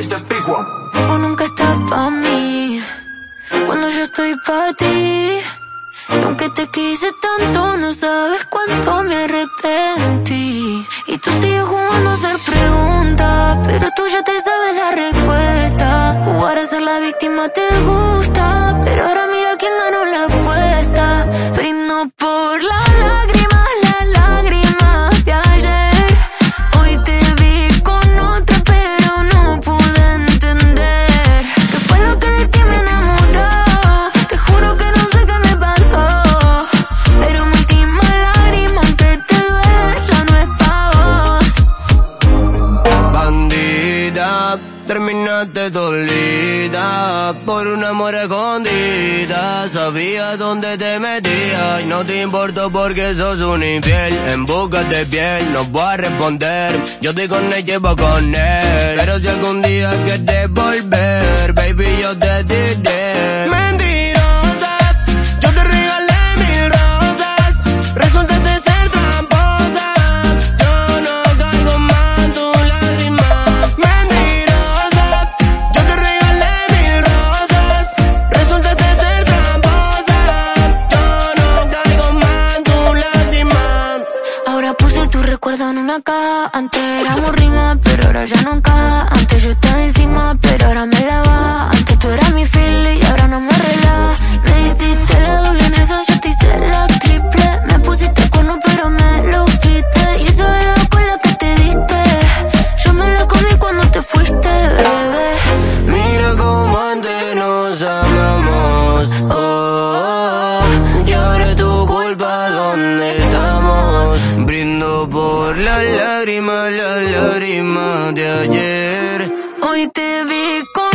It's the big one. Nunca estás pa' mí, cuando yo estoy pa' ti. Y aunque te quise tanto, no sabes cuánto me arrepentí. Y tú sigues jugando a hacer preguntas, pero tú ya te sabes la respuesta. Jugar a ser la víctima te gusta, pero ahora mira quién ganó la apuesta. Brindo por terminaste dolida por un amor escondida. Sabía dónde te metías y no te importó porque sos un infiel. En busca de piel, no voy a responder. Yo estoy con ella y vos con él. Pero si algún día quieres volver, baby, yo te diré. Una caja. Antes éramos rima, pero ahora ya no encaja. Antes yo estaba encima, pero ahora me la baja. las lágrimas, las lágrimas de ayer. Hoy te vi con